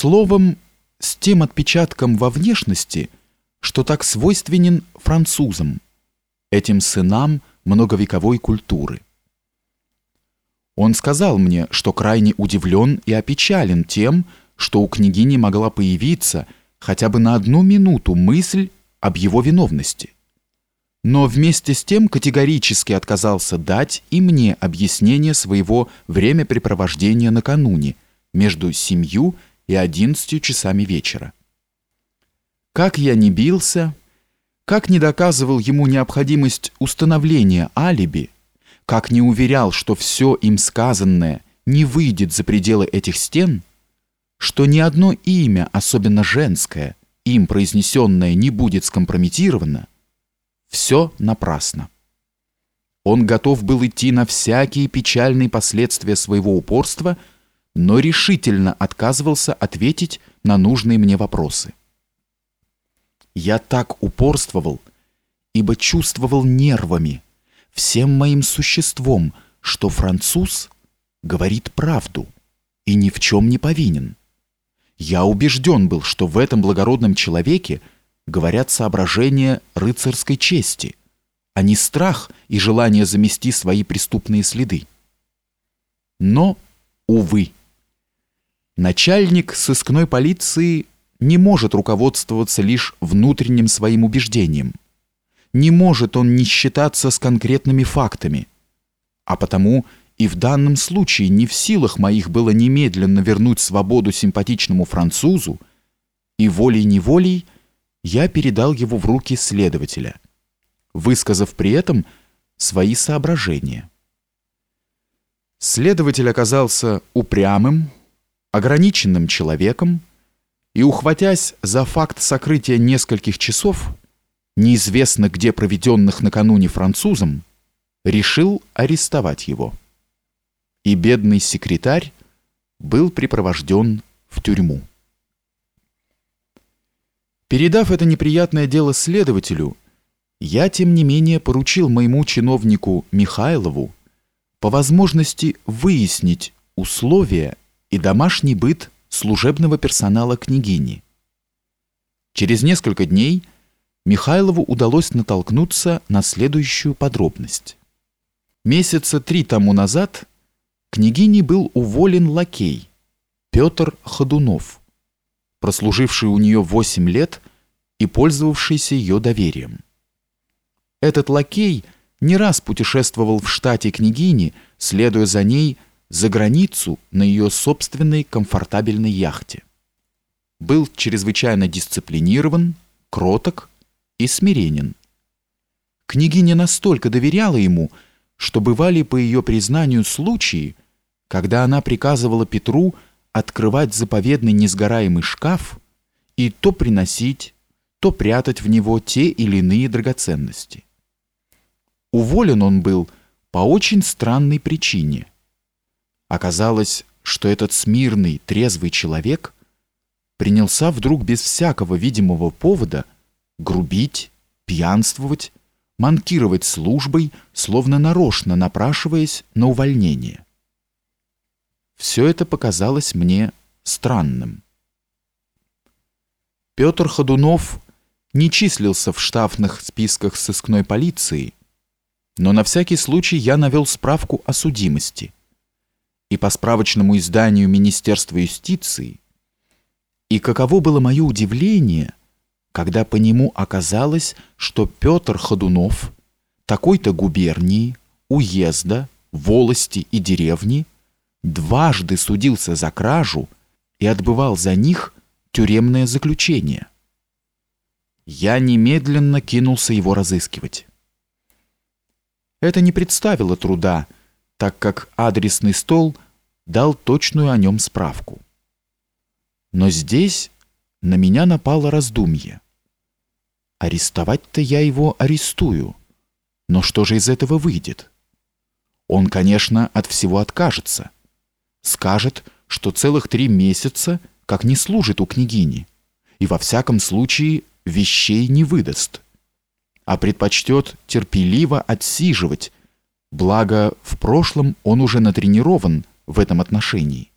Словом, с тем отпечатком во внешности, что так свойственен французам, этим сынам многовековой культуры. Он сказал мне, что крайне удивлен и опечален тем, что у княгини могла появиться хотя бы на одну минуту мысль об его виновности. Но вместе с тем категорически отказался дать и мне объяснение своего времяпрепровождения накануне между семью и одиннадцатью часами вечера. Как я не бился, как не доказывал ему необходимость установления алиби, как не уверял, что все им сказанное не выйдет за пределы этих стен, что ни одно имя, особенно женское, им произнесенное не будет скомпрометировано, все напрасно. Он готов был идти на всякие печальные последствия своего упорства, но решительно отказывался ответить на нужные мне вопросы. Я так упорствовал, ибо чувствовал нервами, всем моим существом, что француз говорит правду и ни в чем не повинен. Я убежден был, что в этом благородном человеке говорят соображения рыцарской чести, а не страх и желание замести свои преступные следы. Но, увы, начальник сыскной полиции не может руководствоваться лишь внутренним своим убеждением. Не может он не считаться с конкретными фактами, а потому и в данном случае не в силах моих было немедленно вернуть свободу симпатичному французу, и волей-неволей я передал его в руки следователя, высказав при этом свои соображения. Следователь оказался упрямым, ограниченным человеком, и, ухватясь за факт сокрытия нескольких часов, неизвестно где проведенных накануне французом, решил арестовать его. И бедный секретарь был припровожден в тюрьму. Передав это неприятное дело следователю, я, тем не менее, поручил моему чиновнику Михайлову по возможности выяснить условия и домашний быт служебного персонала княгини. Через несколько дней Михайлову удалось натолкнуться на следующую подробность. Месяца три тому назад княгине был уволен лакей Петр Ходунов, прослуживший у нее 8 лет и пользовавшийся ее доверием. Этот лакей не раз путешествовал в штате княгини, следуя за ней за границу на ее собственной комфортабельной яхте. Был чрезвычайно дисциплинирован, кроток и смиренен. Княгиня настолько доверяла ему, что бывали по ее признанию случаи, когда она приказывала Петру открывать заповедный несгораемый шкаф и то приносить, то прятать в него те или иные драгоценности. Уволен он был по очень странной причине. Оказалось, что этот смирный, трезвый человек принялся вдруг без всякого видимого повода грубить, пьянствовать, манкировать службой, словно нарочно напрашиваясь на увольнение. Все это показалось мне странным. Петр Ходунов не числился в штрафных списках сыскной полиции, но на всякий случай я навел справку о судимости – и по справочному изданию Министерства юстиции, и каково было мое удивление, когда по нему оказалось, что Петр Ходунов, такой-то губернии, уезда, волости и деревни, дважды судился за кражу и отбывал за них тюремное заключение. Я немедленно кинулся его разыскивать. Это не представило труда, так как адресный стол дал точную о нем справку. Но здесь на меня напало раздумье. Арестовать-то я его арестую, но что же из этого выйдет? Он, конечно, от всего откажется. Скажет, что целых три месяца как не служит у княгини, и во всяком случае вещей не выдаст, а предпочтет терпеливо отсиживать Благо, в прошлом он уже натренирован в этом отношении.